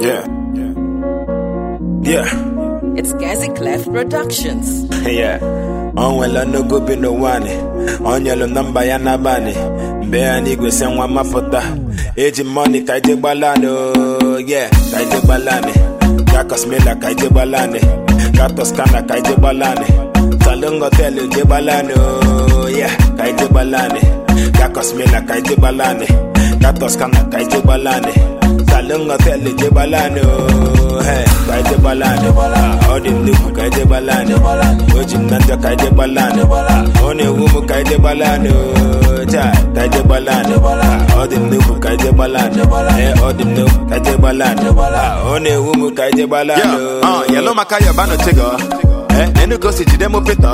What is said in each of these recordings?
Yeah. Yeah. It's Gazi Clef Productions. yeah. onwela n'ogo bi n'ụwanị onyelu nọmba ya n'abalị mgbe ya n'igwe si nwa mapụta eji mọni ka ije gbalanị oh, yeah ka ije gbalanị gakọs mila ka ije gbalanị gatos kana ka ije gbalanị salon hotelu je gbalanị oh, yeah ka ije gbalanị gakọs mila ka ije gbalanị gatos kana ka ije gbalanị salon hotelu je gbalanị o ji m na njọ ka ije gbalanị ọ na-ewu m ka ije gbalanị oh, chai ka ije gbalanị ọ dị nnukwu ka ije gbalanị ee ọ dị nnukwu ka ije gbalanị ọ na-ewu m ka ije gbalanị Yeah, uh, yellow maka yoba no chigo. Eh, enugo si jide mo pito.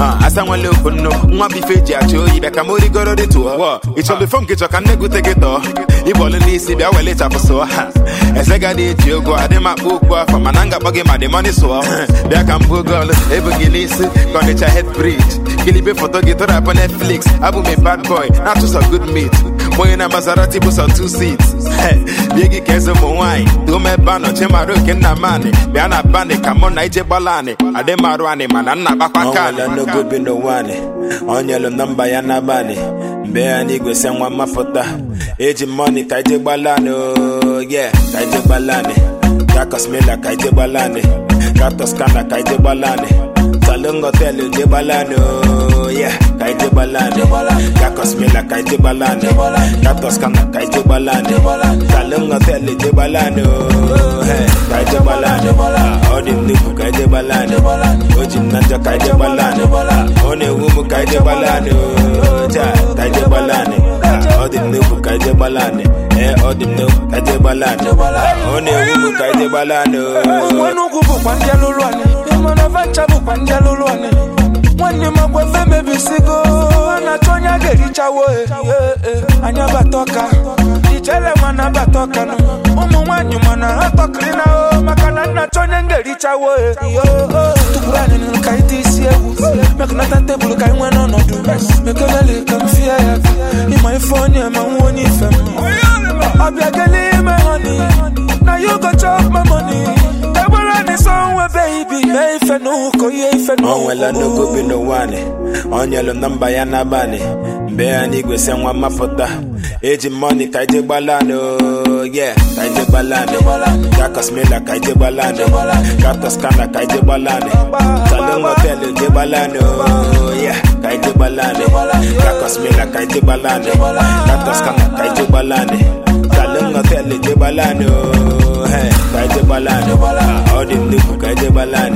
Asa nwale okunno, nwa bife ji achị oyi bịa ka m rigoro dị tụọ. Wọ, ịchọlụ fom gị chọ ka nne gute gị tọọ. Ịbọlụ n'isi bịa wele chapụsụọ. Ha, eze ga dị eji ogo, adị m akpọ okwu afọ, mana nga kpọ gị ma dị mọni sụọ. Bịa ka m bụ gọlụ, ebu gị n'isi, ka ọnịcha head bridge. Kilibe foto gị tụrapụ Netflix, abụ m bad boy, na-achụsọ good meat. Onye na Maserati bụ sọ two seats. Hey, bie gị ka eze ụmụ nwaanyị, anọ chimara oke nna m anị. Bịa na banị ka mụ na ije gbala anị. Adị m arụ anị mana nna gbakwa ka n'ụwanị onyelu nọmba ya n'abalị mgbe ya n'igwe si nwa mapụta eji mọni ka ije gbalanị oh, yeah ka ije gbalanị gakọs mila ka ije gbalanị gatos kana ka ije gbalanị salon oh, ka ije gbalanị ka ije gbalanị gatos kana ka ije gbalanị salon hotelu je gbalanị oh, hey, ka ije gbalanị ọ dị nnukwu ka ije gbalanị o ji m na njọ ka ije gbalanị ọ na-ewu m ka ije gbalanị oh, chai ka ije gbalanị ọ dị nnukwu ka ije gbalanị ee ọ dị nnukwu ka ije gbalanị ọ na-ewu m ka ije gbalanị oh. nwanne ugwu bụkwa ndị alụlụ anyị ịmana vancha bụkwa ndị alụlụ anyị nwanne m agwa efe mebisigo a na-achọ onye a ga-erichawo anyị abata ọka ijele nwa na abata ọka nụ ụmụ nwaanyị mana ha tọkịrị na o maka eh. oh. na nna achọ onye m ga-erichawo tụpụrụ anyị nụrụ ka tee isi egwu mekọnata tebụl ka anyị nwee n'ọnọdụ mekelele ka m fie ya. Ịma ife onye ma nwa onye ife m ọbịa Ee ife n'ụkọ ihe ife n'ụkọ. O nwela n'ogo bi n'ụwa anyị, ọ nyelu nọmba ya n'abalị. Mgbe anyị igwe nwa mmapụta, eji mọni ka ije gbalanụ yeah ka ije gbalanụ. Kakọs mila ka ije gbalanụ. Kakọs kana ka ije gbalanụ. Salon hotel ije gbalanụ yeah ka ije gbalanụ. Kakọs mila ka ije gbalanụ. Kakọs kana ka ije gbalanụ. Salon hotel ije gbalanụ. Hey, ka ije gbalanụ. Ọ dị nnukwu ka ije gbalanụ.